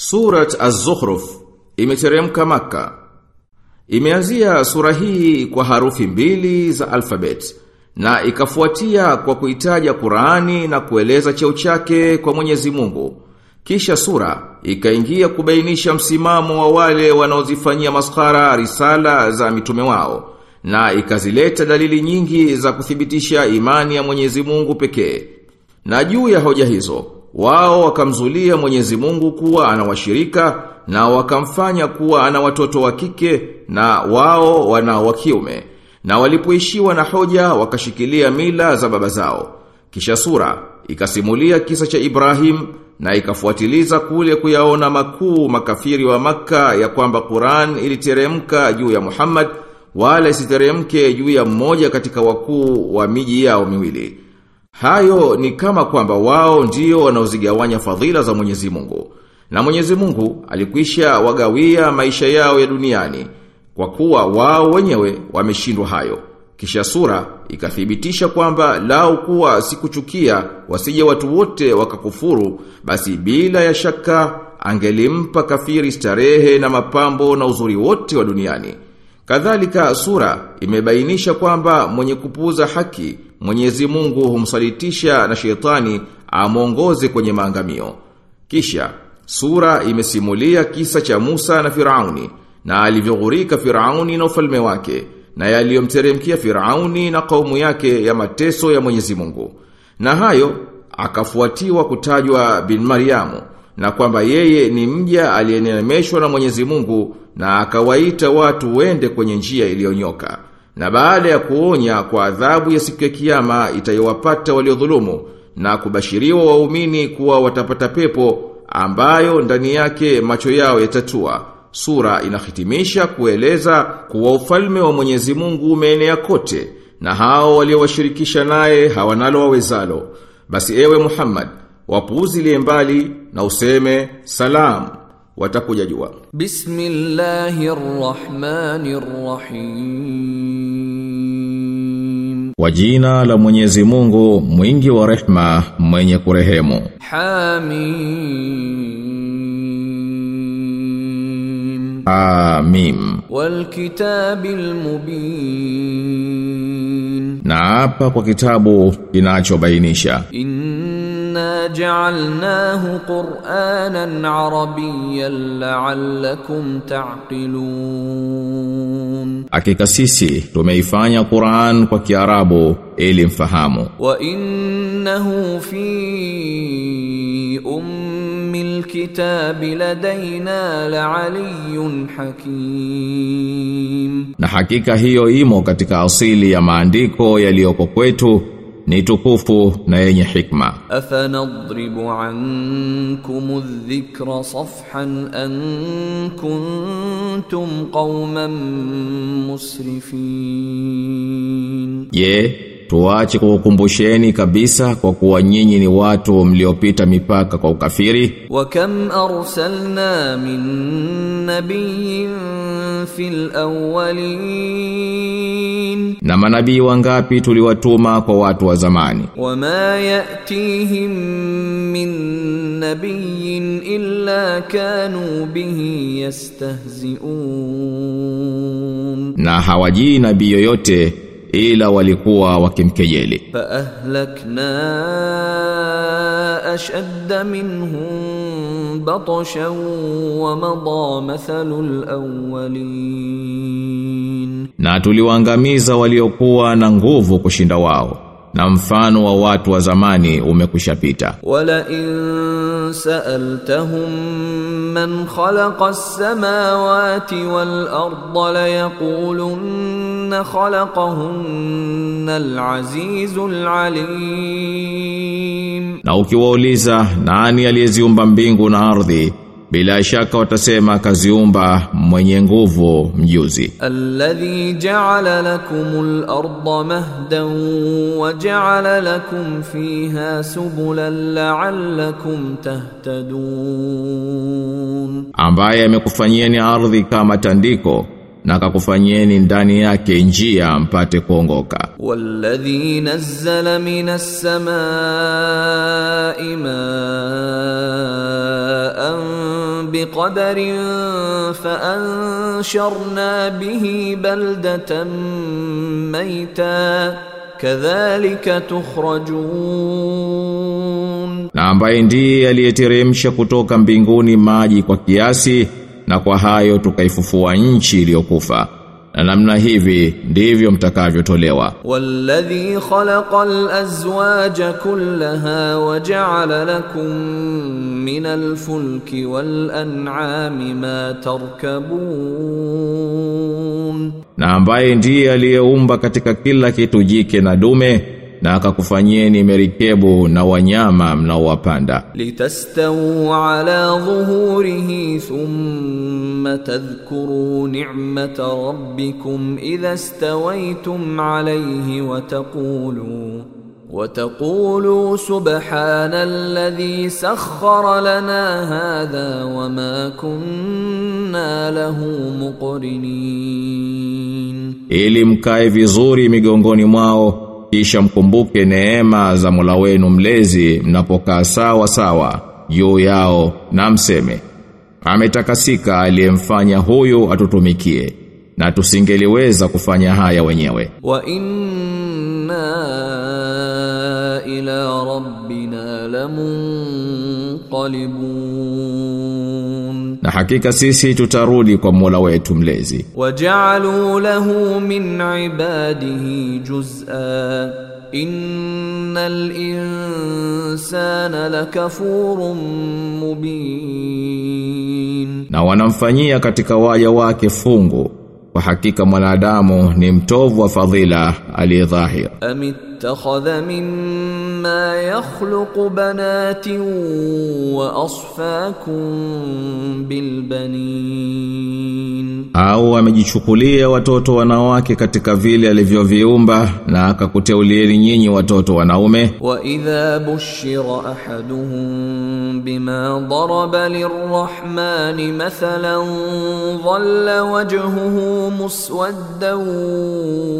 Surat Az-Zukhruf imeteremka maka. Imeanzia sura hii kwa harufi mbili za alfabet na ikafuatia kwa kuitaja Qur'ani na kueleza cheo chake kwa Mwenyezi Mungu. Kisha sura ikaingia kubainisha msimamo wa wale wanaozifanyia maskara risala za mitume wao na ikazileta dalili nyingi za kuthibitisha imani ya Mwenyezi Mungu pekee. Na juu ya hoja hizo wao wakamzulia Mwenyezi Mungu kuwa ana washirika na wakamfanya kuwa ana watoto wa kike na wao wana wa kiume. Na walipoishiwa na hoja wakashikilia mila za baba zao. Kisha sura ikasimulia kisa cha Ibrahim na ikafuatiliza kule kuyaona makuu makafiri wa maka ya kwamba Qur'an iliteremka juu ya Muhammad wala isiteremke juu ya mmoja katika wakuu wa miji yao miwili Hayo ni kama kwamba wao ndio wanaozigawanya fadhila za Mwenyezi Mungu. Na Mwenyezi Mungu alikwisha wagawia maisha yao ya duniani kwa kuwa wao wenyewe wameshindwa hayo. Kisha sura ikathibitisha kwamba lao kuwa sikuchukia wasije watu wote wakakufuru basi bila ya shaka angelimpa kafiri starehe na mapambo na uzuri wote wa duniani. Kadhalika sura imebainisha kwamba mwenye kupuuza haki Mwenyezi Mungu humsalitisha na shetani amongoze kwenye maangamio. Kisha sura imesimulia kisa cha Musa na Firauni na alivyoghurika Firauni na ufalme wake na yaliyomteremkia Firauni na kaumu yake ya mateso ya Mwenyezi Mungu. Na hayo akafuatiwa kutajwa bin Mariamu na kwamba yeye ni mja aliyenemeshwa na Mwenyezi Mungu na akawaita watu wende kwenye njia iliyonyoka. Na baada ya kuonya kwa adhabu ya siku ya kiyama itayowapata waliodhulumu na kubashiriwa waumini kuwa watapata pepo ambayo ndani yake macho yao yatatua. Sura inahitimisha kueleza kuwa ufalme wa Mwenyezi Mungu umeenea kote na hao waliowashirikisha naye hawanalo wawezalo. Basi ewe Muhammad, wapuuzilie mbali na useme salam watakuja jua. Bismillahirrahmanirrahim. Kwa jina la Mwenyezi Mungu mwingi wa rehma mwenye kurehemu. Hamim. Hamim. Wal kitabil mubin. Na hapa kwa kitabu kinachobainisha. Inna ja'alnahu Qur'anan Arabiyyan la'allakum ta'qilun. Hakika sisi tumeifanya Qur'an kwa Kiarabu ili mfahamu. Wa innahu fi ummil kitabi ladaina la'aliyyun hakim. Na hakika hiyo imo katika asili ya maandiko yaliyoko kwetu ni tukufu na yenye hikma. أفنضرب عنكم الذكر صفحا أن كنتم قوما مسرفين Je, tuache kukukumbusheni kabisa kwa kuwa nyinyi ni watu mliopita mipaka kwa ukafiri. Wa kam arsalna min nabiyin fil awwalin. Na manabii wangapi tuliwatuma kwa watu wa zamani? Wa ma yatihim min nabiyin illa kanu bihi yastahzi'un. Na hawajii nabii yoyote ila walikuwa wakimkejeli. Fa ahlakna ashadda minhum batashan wa madha mathalul awwalin. Na tuliwaangamiza waliokuwa na nguvu kushinda wao na mfano wa watu wa zamani umekwishapita wala in man khalaqa as-samawati wal arda la yaqulun ليقولن خلقهن العزيز العليم Na ukiwauliza nani aliyeziumba mbingu na ardhi, bila shaka watasema kaziumba mwenye nguvu mjuzi. الذي جعل لكم الأرض مهدا وجعل لكم فيها سبلا لعلكم تهتدون Ambaye amekufanyieni ardhi kama tandiko na kakufanyeni ndani yake njia mpate kuongoka. Walladhi nazzala minas samaa'i ma'an biqadarin fa ansharna bihi baldatan maita kadhalika tukhrajun, na ambaye ndiye aliyeteremsha kutoka mbinguni maji kwa kiasi na kwa hayo tukaifufua nchi iliyokufa. Na namna hivi ndivyo mtakavyotolewa. Walladhi khalaqal azwaja kullaha waja'ala lakum min alfulki wal an'ami ma tarkabun. Na ambaye ndiye aliyeumba katika kila kitu jike na dume na akakufanyieni merikebu na wanyama mnaowapanda لتستووا على ظهوره ثم تذكروا نعمة ربكم إذا استويتم عليه وتقولوا وتقولوا سبحان الذي سخر لنا هذا وما كنا له مقرنين ili mkae vizuri migongoni mwao kisha mkumbuke neema za Mola wenu mlezi mnapokaa sawa sawa juu yao na mseme ametakasika aliyemfanya huyu atutumikie na tusingeliweza kufanya haya wenyewe. Wa inna ila rabbina lamunqalibun na hakika sisi tutarudi kwa Mola wetu mlezi. Waja'alu lahu min ibadihi juz'a. Innal insana lakafurun mubin. Na wanamfanyia katika waja wake fungu. Kwa hakika mwanadamu ni mtovu wa fadhila aliyedhahir. اتخذ مما يخلق بنات وأصفاكم بالبنين au amejichukulia watoto wanawake katika vile alivyoviumba na akakuteulieni nyinyi watoto wanaume وإذا بشر أحدهم بما ضرب للرحمن مثلا ظل وجهه مسودا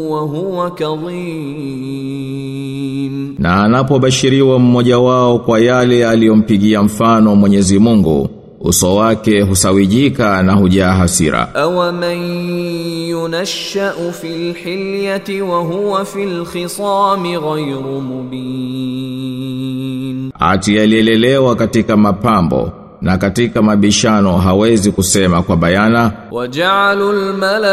وهو كظيم Na anapobashiriwa mmoja wao kwa yale aliyompigia mfano Mwenyezi Mungu uso wake husawijika na hujaa hasira. aw man yunashau fil hilyati wa huwa fil khisami ghayru mubin, ati katika mapambo na katika mabishano hawezi kusema kwa bayana waja'alul malaikata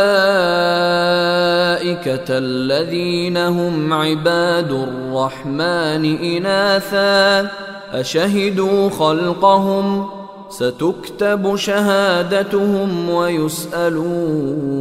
alladhina hum ibadur rahmani inatha. Ashhadu khalqahum satuktabu shahadatuhum wa yusalun.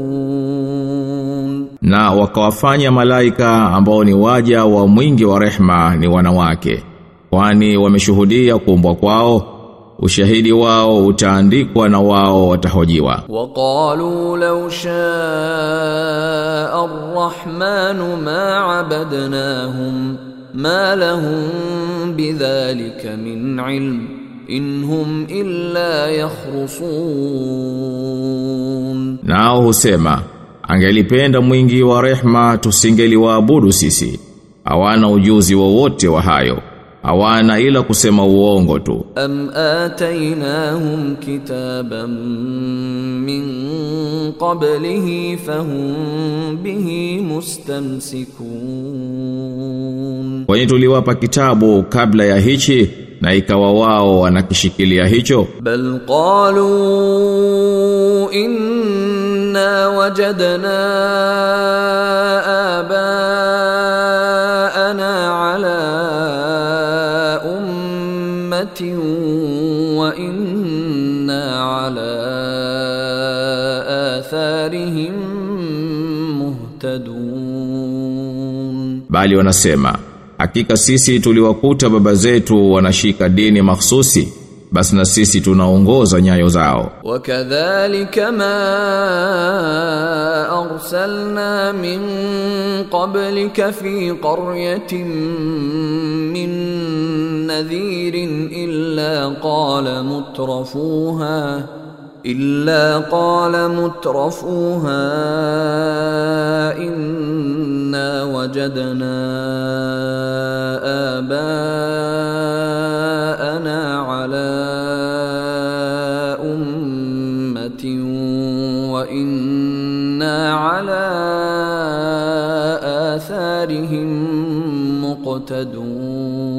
Na wakawafanya malaika ambao ni waja wa mwingi wa rehma ni wanawake. Kwani wameshuhudia kuumbwa kwao ushahidi wao utaandikwa na wao watahojiwa. Waqalu law shaa ar-rahman ma abadnahum ma lahum bidhalika min ilm inhum illa yakhrusun, nao husema angelipenda mwingi wa rehma tusingeliwaabudu sisi, hawana ujuzi wowote wa hayo hawana ila kusema uongo tu. Am atainahum kitaban min qablihi fahum bihi mustamsikun. Kwani tuliwapa kitabu kabla ya hichi na ikawa wao wanakishikilia hicho? Bal qalu inna wajadna abaana ala أمة وإنا على آثارهم مهتدون bali wanasema hakika sisi tuliwakuta baba zetu wanashika dini mahsusi basi na sisi tunaongoza nyayo zao. Wakadhalika ma arsalna min qablika fi qaryatin min nadhirin illa qala mutrafuha. إلا قال مترفوها إنا وجدنا آباءنا على أمة وإنا على آثارهم مقتدون.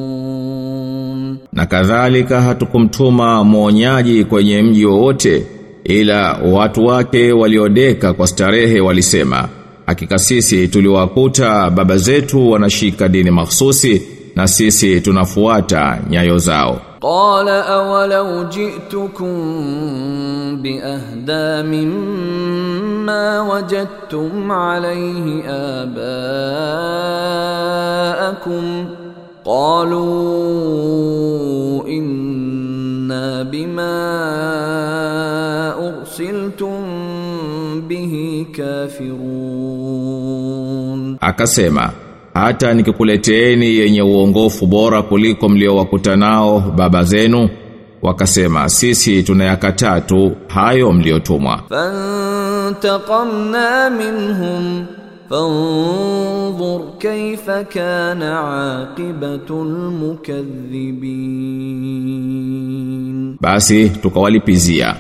Na kadhalika hatukumtuma mwonyaji kwenye mji wowote. ila watu wake waliodeka kwa starehe walisema hakika sisi tuliwakuta baba zetu wanashika dini mahsusi na sisi tunafuata nyayo zao. Qala awalau ji'tukum bi ahda mimma wajadtum alayhi abaakum. Qalu inna إنا بما أرسلتم به كافرون akasema hata nikikuleteeni yenye uongofu bora kuliko mliowakuta nao baba zenu wakasema sisi tunayakataa tu hayo mliotumwa فانتقمنا منهم فانظر كيف كان عاقبة المكذبين باسي تقوالي بيزيا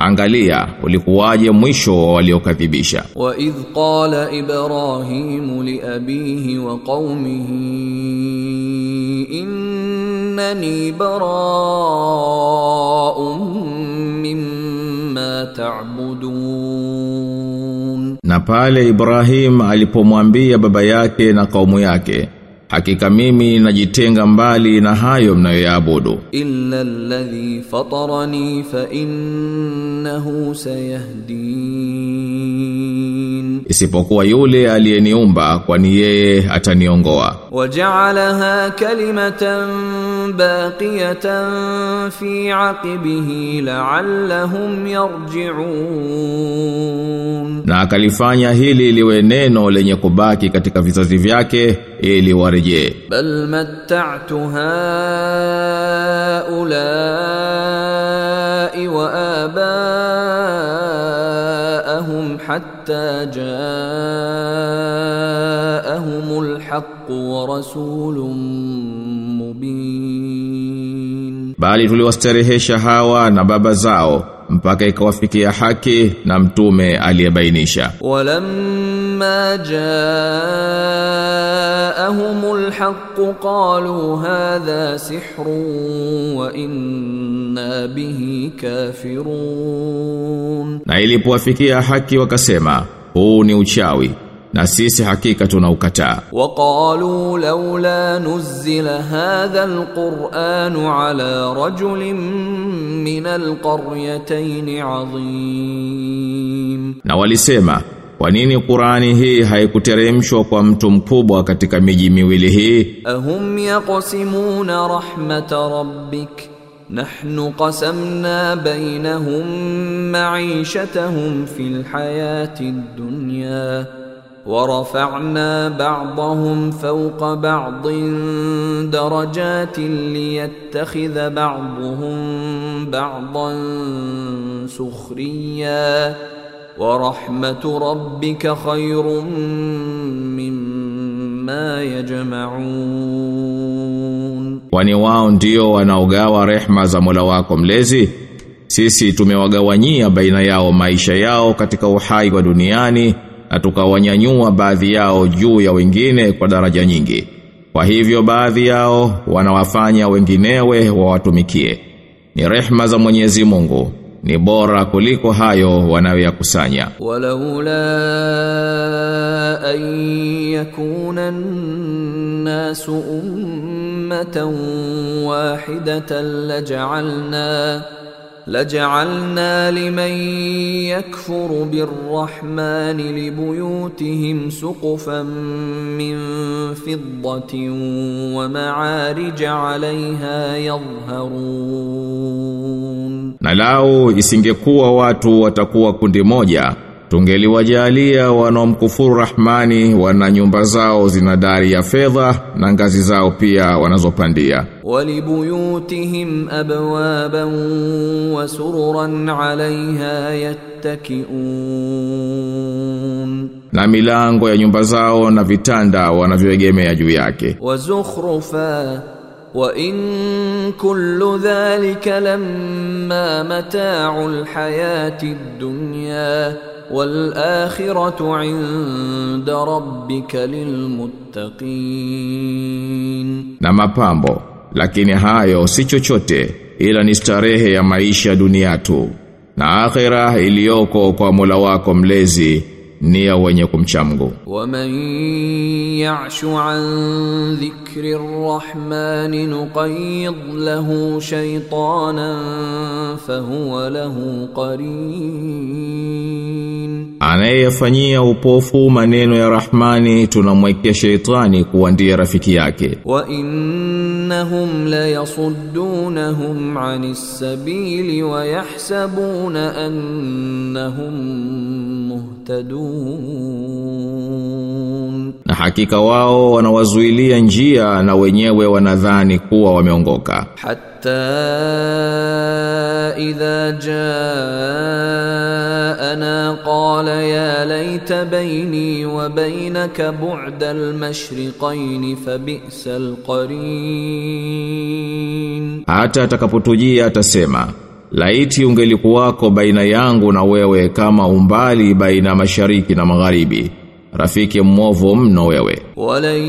angalia ulikuwaje mwisho wa waliokadhibisha wa idh qala ibrahim li abihi wa qaumihi innani bara'un mimma ta'budun Na pale Ibrahim alipomwambia baba yake na kaumu yake, hakika mimi najitenga mbali na hayo mnayoyaabudu. Illa alladhi fatarani fa innahu sayahdin isipokuwa yule aliyeniumba kwani yeye ataniongoa. Waja'alaha kalimatan baqiyatan fi aqibihi la'allahum yarji'un. Na akalifanya hili liwe neno lenye kubaki katika vizazi vyake ili warejee. Bal matta'tu haula wa abaa فأخذناهم حتى جاءهم الحق ورسول مبين. بالي تولي واستريهش هاوا نبابا mpaka ikawafikia haki na mtume aliyebainisha. Walamma jaahumul haqq qalu hadha sihrun wa inna bihi kafirun. Na ilipowafikia haki wakasema huu ni uchawi na sisi hakika tunaukataa وقالوا لولا نزل هذا القرآن على رجل من القريتين عظيم na walisema kwa nini Qurani hii haikuteremshwa kwa mtu mkubwa katika miji miwili hii أهم يقسمون رحمة ربك نحن قسمنا بينهم معيشتهم في الحياة الدنيا ورفعنا بعضهم فوق بعض درجات ليتخذ بعضهم بعضا سخريا ورحمة ربك خير مما يجمعون kwani wao ndio wanaogawa rehma za Mola wako mlezi sisi tumewagawanyia baina yao maisha yao katika uhai wa duniani na tukawanyanyua baadhi yao juu ya wengine kwa daraja nyingi. Kwa hivyo baadhi yao wanawafanya wenginewe wawatumikie. Ni rehma za Mwenyezi Mungu. Ni bora kuliko hayo wanayoyakusanya. Walaula an yakuna an-nas ummatan wahidatan laj'alna لجعلنا لمن يكفر بالرحمن لبيوتهم سقفا من فضة ومعارج عليها يظهرون. Na lao isingekuwa watu watakuwa kundi moja, Tungeliwajalia wanaomkufuru Rahmani wana nyumba zao zina dari ya fedha na ngazi zao pia wanazopandia. Walibuyutihim abwaban wa sururan alaiha yattaki'un. Na milango ya nyumba zao na vitanda wanavyoegemea juu yake. wazukhrufa wa in kullu dhalika lamma mata'ul hayatid dunya والاخره عند ربك للمتقين na mapambo lakini hayo si chochote ila ni starehe ya maisha dunia tu na akhira iliyoko kwa Mola wako mlezi ni ya wenye kumcha Mungu. Wa man ya'shu an dhikri rrahman nuqayyid lahu shaytanan fahuwa lahu qarin, anayefanyia upofu maneno ya Rahmani tunamwekea shaytani kuwa ndiye rafiki yake. Wa innahum la yasuddunahum anis sabili wa yahsabuna annahum muhtadun yahtadun na hakika wao wanawazuilia njia na wenyewe wanadhani kuwa wameongoka. Hatta idha jaana qala ya layta baini wa bainaka bu'da al-mashriqayn fa bi'sa al-qarin hata atakapotujia atasema Laiti ungelikuwako baina yangu na wewe kama umbali baina mashariki na magharibi rafiki mwovu mno wewe. Walan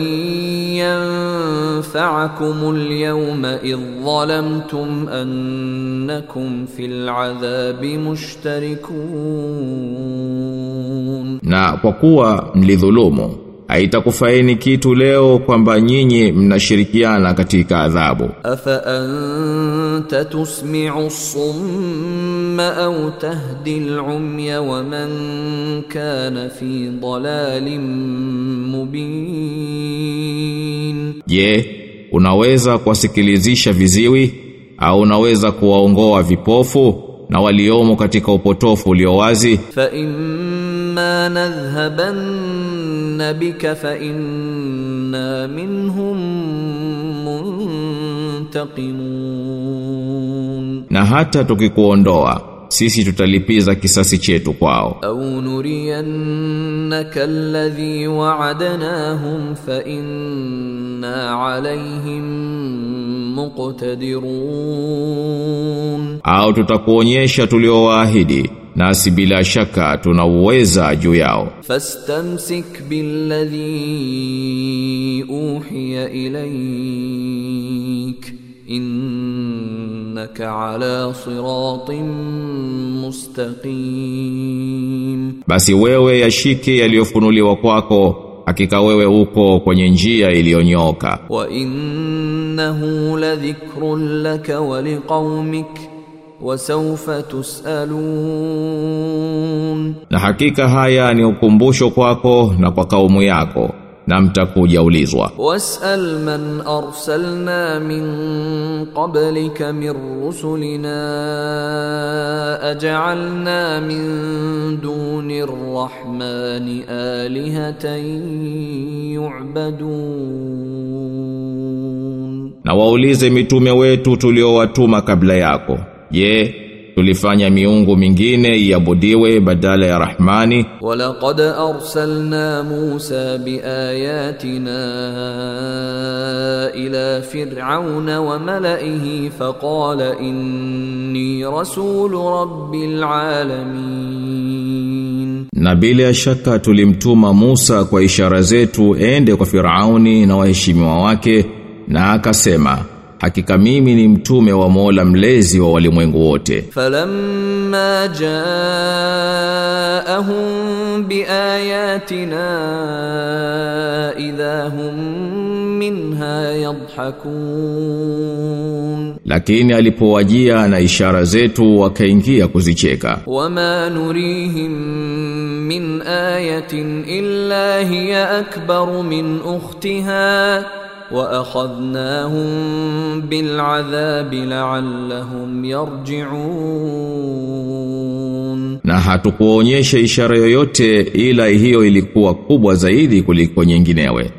yanfa'akum alyawma idhlamtum annakum fil adhabi mushtarikun. Na kwa kuwa mlidhulumu haitakufaini kitu leo kwamba nyinyi mnashirikiana katika adhabu. Afa anta tusmi'u summa au tahdi al-umya wa man kana fi dalalin mubin, je, unaweza kuwasikilizisha viziwi au unaweza kuwaongoa vipofu na waliomo katika upotofu ulio wazi? Fa imma nadhhaban نذهبن بك فإنا منهم منتقمون na hata tukikuondoa sisi tutalipiza kisasi chetu kwao أو نرينك الذي وعدناهم فإنا عليهم مقتدرون au tutakuonyesha tuliowaahidi nasi bila shaka tunauweza juu yao. Fastamsik billadhi uhiya ilayk innaka ala siratin mustaqim. Basi wewe yashike yaliyofunuliwa kwako hakika wewe upo kwenye njia iliyonyoka. Wa innahu ladhikrun laka wa liqaumika وسوف تسألون na hakika haya ni ukumbusho kwako na kwa kaumu yako na mtakuja ulizwa واسأل من أرسلنا من قبلك من رسلنا أجعلنا من دون الرحمن آلهة يعبدون na waulize mitume wetu tuliowatuma kabla yako Je, tulifanya miungu mingine iabudiwe badala ya Rahmani? Walaqad arsalna Musa biayatina ila fir'auna wa mala'ihi faqala inni rasulu rabbil alamin. Na bila shaka tulimtuma Musa kwa ishara zetu ende kwa Firauni na waheshimiwa wake na akasema hakika mimi ni mtume wa Mola mlezi wa walimwengu wote. Falamma jaahum biayatina idha hum minha yadhhakun, lakini alipowajia na ishara zetu wakaingia kuzicheka. Wama nurihim min ayatin illa hiya akbar min ukhtiha وأخذناهم بالعذاب لعلهم يرجعون na hatukuonyesha ishara yoyote ila hiyo ilikuwa kubwa zaidi kuliko nyinginewe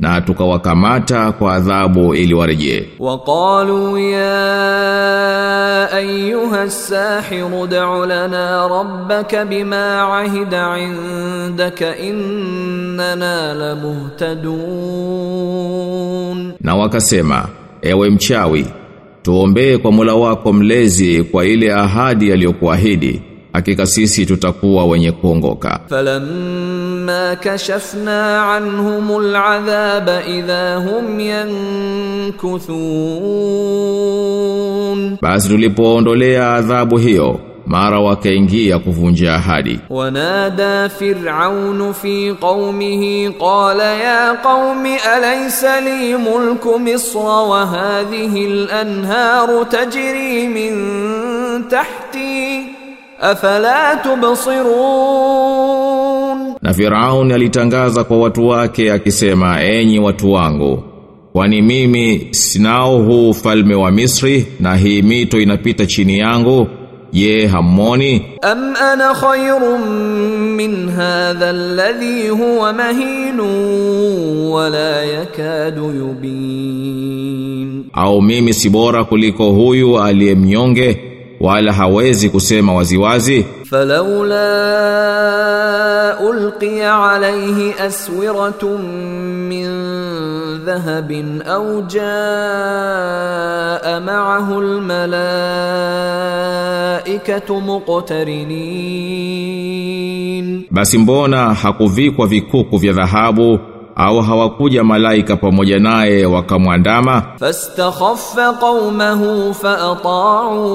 na tukawakamata kwa adhabu ili warejee. Waqalu ya ayuha as-sahir lana rabbaka bima ahida indaka innana lamuhtadun. Na wakasema ewe mchawi tuombee kwa Mola wako mlezi kwa ile ahadi aliyokuahidi hakika sisi tutakuwa wenye kuongoka. ما كشفنا عنهم العذاب إذا هم ينكثون. بس tulipoondolea adhabu hiyo mara wakaingia kuvunja ahadi. ونادى فرعون في قومه قال يا قوم أليس لي ملك مصر وهذه الأنهار تجري من تحتي؟ أفلا تبصرون؟ Na firauni alitangaza kwa watu wake akisema enyi watu wangu kwani mimi sinao huu falme wa Misri na hii mito inapita chini yangu ye hamoni am ana khayrun min hadha alladhi huwa mahinu wa la yakadu yubin. Au mimi si bora kuliko huyu aliyemnyonge wala hawezi kusema waziwazi falaula ulqiya alayhi aswiratun min dhahabin au jaa ma'ahu almalaikatu muqtarinin. basi mbona hakuvikwa vikuku vya dhahabu au hawakuja malaika pamoja naye wakamwandama? Fastakhaffa qaumahu faata'u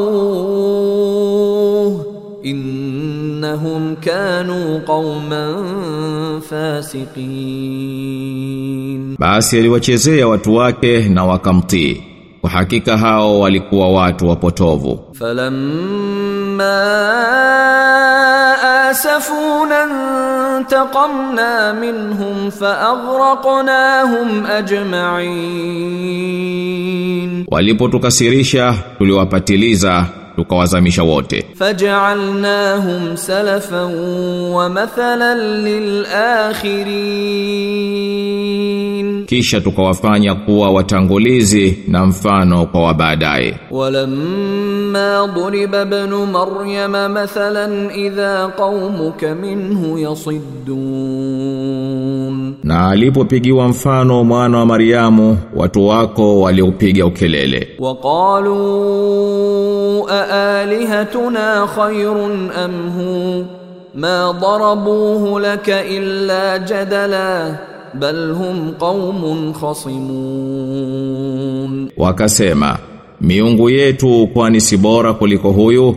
innahum kanu qauman fasiqin. Basi aliwachezea watu wake na wakamtii. Kwa hakika hao walikuwa watu wapotovu. Falamma آسفونا انتقمنا منهم فأغرقناهم أجمعين. ولipo tukasirisha tuliwapatiliza tukawazamisha wote. فجعلناهم سلفا ومثلا للآخرين. kisha tukawafanya kuwa watangulizi na mfano kwa wabaadaye walamma duriba ibn maryam mathalan idha qaumuka minhu yasiddun. Na alipopigiwa mfano mwana wa maryamu watu wako waliupiga ukelele. Waqalu aalihatuna khairun amhu ma darabuhu laka illa jadala bal hum qaumun khasimun wakasema miungu yetu kwani si bora kuliko huyu?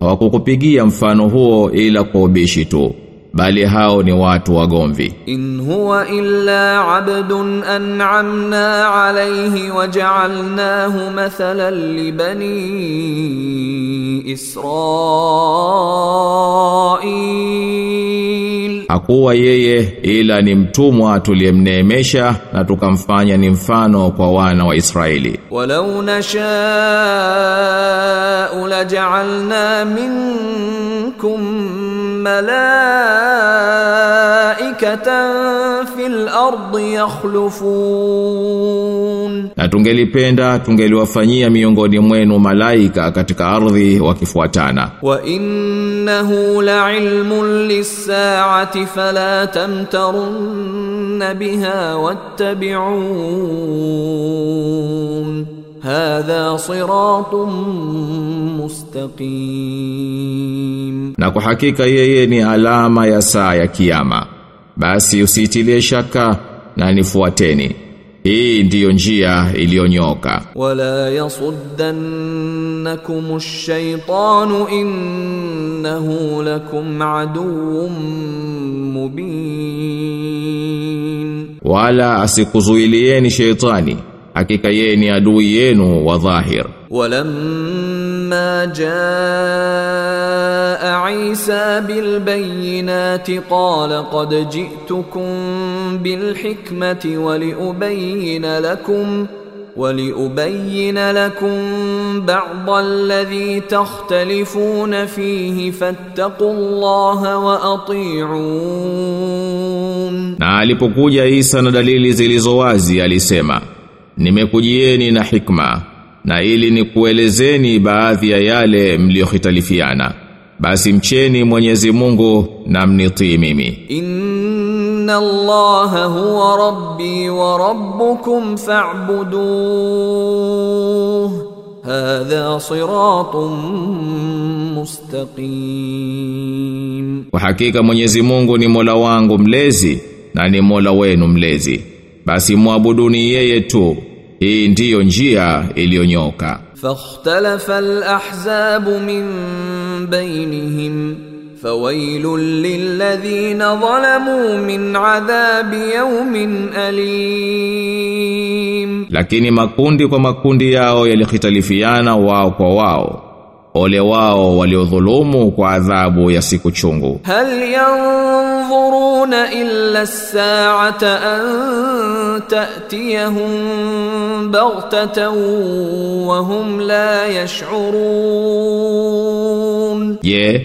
Hawakukupigia mfano huo ila kwa ubishi tu bali hao ni watu wagomvi. In huwa illa abdun an'amna alayhi waja'alnahu mathalan li bani israil. Hakuwa yeye ila ni mtumwa tuliyemneemesha na tukamfanya ni mfano kwa wana wa Israeli. Walau nashaa laja'alna minkum malaikatan fil ardi yakhlufun na tungelipenda tungeliwafanyia miongoni mwenu malaika katika ardhi wakifuatana. Wa innahu la'ilmun lis-sa'ati fala tamtarun biha wattabi'un hadha siratun mustaqim, na kwa hakika yeye ni alama ya saa ya Kiyama. Basi usitilie shaka na nifuateni. Hii ndiyo njia iliyonyoka. Wala yasuddannakum ash-shaytanu innahu lakum aduwwun mubin. Wala asikuzuilieni shaytani hakika yeye ni adui yenu wa dhahir. ولما جاء عيسى بالبينات قال قد جئتكم بالحكمة ولأبين لكم ولأبين لكم بعض الذي تختلفون فيه فاتقوا الله وأطيعون na alipokuja Isa na dalili zilizo wazi alisema nimekujieni na hikma na ili nikuelezeni baadhi ya yale mliohitalifiana basi mcheni Mwenyezi Mungu na mnitii mimi. Inna allaha huwa rabbi wa rabbukum fa'budu hadha siratun mustaqim. Kwa hakika Mwenyezi Mungu ni Mola wangu mlezi na ni Mola wenu mlezi basi muabuduni yeye tu. Hii ndiyo njia iliyonyoka. Fakhtalafa alahzabu min bainihim fawailul lilladhina zalamu min adhabi yawmin alim. Lakini makundi kwa makundi yao yalikhitalifiana wao kwa wao. Ole wao waliodhulumu kwa adhabu ya siku chungu. Hal yanzuru ينظرون إلا الساعة أن تأتيهم بغتة وهم لا يشعرون Je,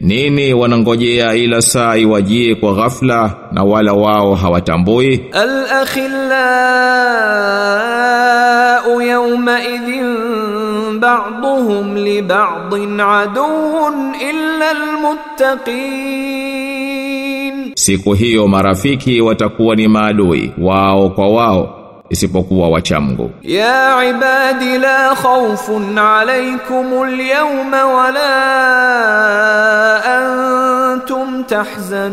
nini wanangojea ila saa iwajie kwa ghafla na wala wao hawatambui? الأخلاء يومئذ بعضهم لبعض عدو إلا المتقين siku hiyo marafiki watakuwa ni maadui wao kwa wao isipokuwa wachamgu ya ibadi la khawfun alaykumul yawma wala antum tahzanun.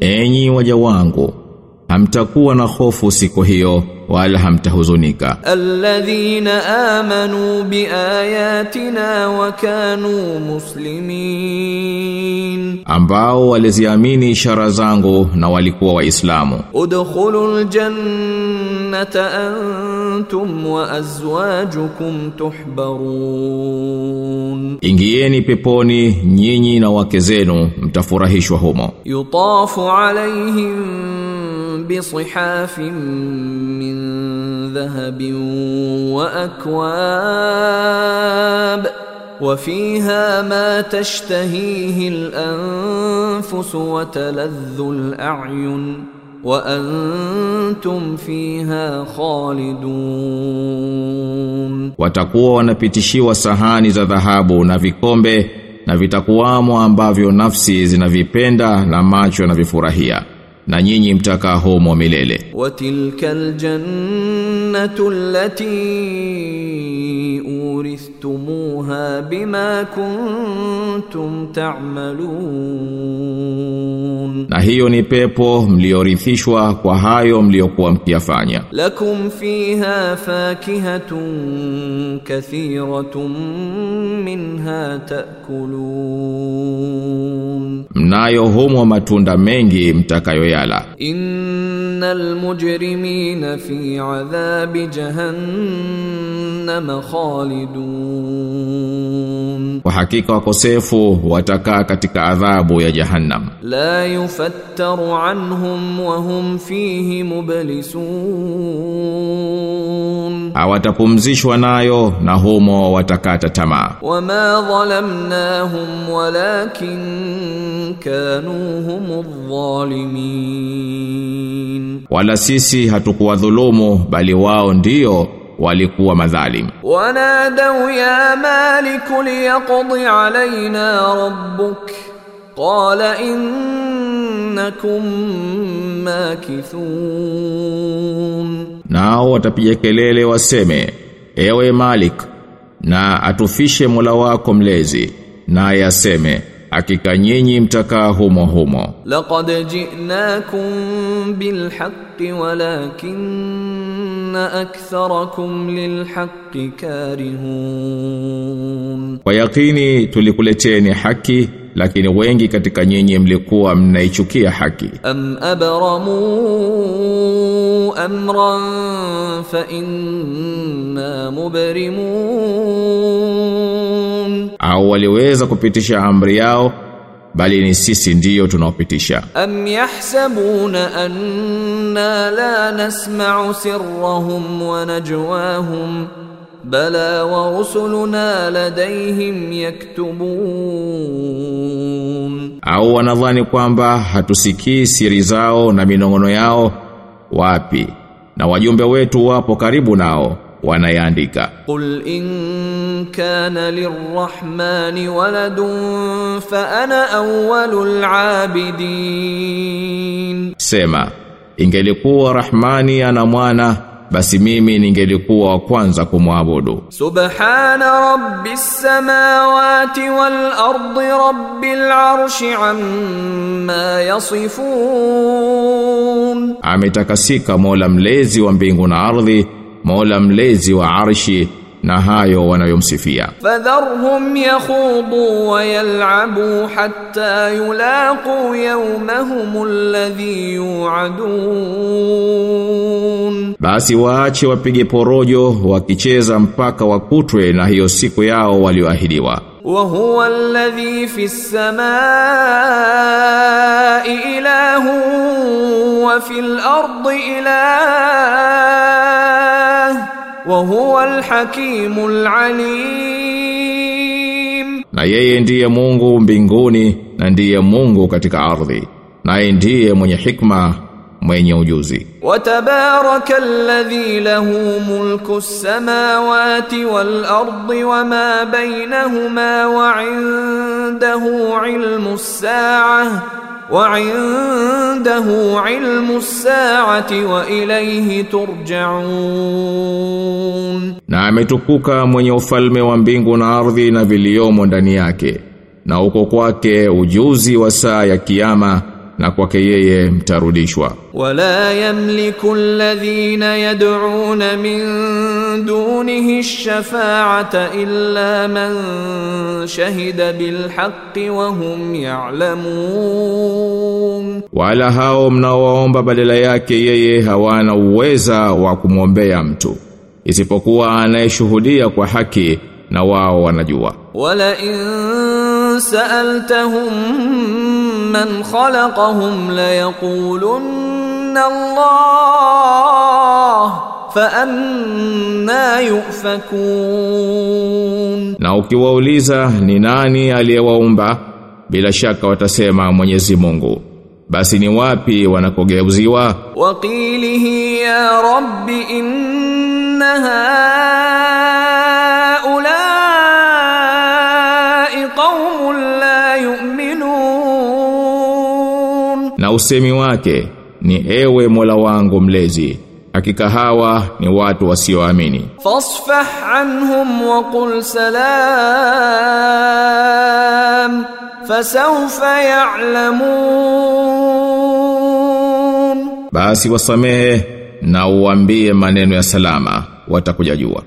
Enyi waja wangu hamtakuwa na hofu siku hiyo wala hamtahuzunika. Alladhina amanu biayatina wa kanu muslimin. Ambao waliziamini ishara zangu na walikuwa waislamu. Udkhulul jannata antum wa azwajukum tuhbarun. Ingieni peponi nyinyi na wake zenu mtafurahishwa humo. Yutafu alaihim بصحاف من ذهب وأكواب وفيها ما تشتهيه الأنفس وتلذ الأعين وأنتم فيها خالدون Watakuwa wanapitishiwa sahani za dhahabu na vikombe na vitakuwamo ambavyo nafsi zinavipenda na macho yanavifurahia na nyinyi mtakaa humo milele. Watilkal jannatu allati ورثتموها bima kuntum تعملون na hiyo ni pepo mliorithishwa kwa hayo mliokuwa mkiyafanya. Lakum fiha fakihatun kathiratun minha ta'kulun, mnayo humo matunda mengi mtakayoyala. Innal mujrimina fi adhabi jahannam khalid khalidun wa hakika wakosefu watakaa katika adhabu ya jahannam. La yufattaru anhum wa hum fihi mublisun. Hawatapumzishwa nayo na humo watakata tamaa. Wa ma dhalamnahum walakin kanu humu dhalimin Wala sisi hatukuwadhulumu bali wao ndio walikuwa madhalim. Wanadau ya Malik liyaqdi alaina rabbuk. Qala innakum makithun. Nao watapiga kelele waseme ewe malik na atufishe Mola wako mlezi na yaseme hakika nyinyi mtakaa humo humo. Laqad ji'nakum bilhaqqi walakin inna aktharakum lilhaqqi karihun Kwa yakini tulikuleteni haki lakini wengi katika nyinyi mlikuwa mnaichukia haki. am abramu amran fa inna mubrimun au waliweza kupitisha amri yao bali ni sisi ndiyo tunaopitisha. Am yahsabuna anna la nasma'u sirrahum wa najwahum bala wa rusuluna ladayhim yaktubun. Au wanadhani kwamba hatusikii siri zao na minongono yao? Wapi? Na wajumbe wetu wapo karibu nao wanayaandika. Qul in kana lirrahmani waladun fa ana awwalul abidin. Sema ingelikuwa rahmani ana mwana basi mimi ningelikuwa wa kwanza kumwabudu. Subhana rabbis samawati wal ardi rabbil arshi amma yasifun. Ametakasika mola mlezi wa mbingu na ardhi Mola mlezi wa arshi na hayo wanayomsifia. Fadharhum yakhudu wa yal'abu hatta yulaqu yawmahum alladhi yu'adun, basi waache wapige porojo wakicheza mpaka wakutwe na hiyo siku yao walioahidiwa. Wa huwa alladhi fi samai ilahu wa fil ardi ilahu wa huwa alhakimul alim na yeye ndiye Mungu mbinguni na ndiye Mungu katika ardhi naye ndiye mwenye hikma mwenye ujuzi. wa tabarakalladhi lahu mulku samawati wal ardi wama baynahuma wa indahu ilmu saa وعنده علم الساعة وإليه ترجعون Na ametukuka mwenye ufalme wa mbingu na ardhi na viliomo ndani yake. Na uko kwake ujuzi wa saa ya kiyama na kwake yeye mtarudishwa. Wala yamliku alladhina yad'un min dunihi ash-shafa'ata illa man shahida bil haqqi wa hum ya'lamun. Wala hao mnaoomba badala yake yeye hawana uweza wa kumwombea mtu isipokuwa anayeshuhudia kwa haki na wao wanajua. Wala in sa'altahum من خلقهم ليقولن الله فأنا يؤفكون Na ukiwauliza ni nani aliyewaumba bila shaka watasema Mwenyezi Mungu. Basi ni wapi wanakogeuziwa? وقيله يا رب إن usemi wake ni ewe Mola wangu mlezi. Hakika hawa ni watu wasioamini. Fasfah anhum wa qul salam fasawfa ya'lamun. Basi wasamehe na uambie maneno ya salama watakujajua.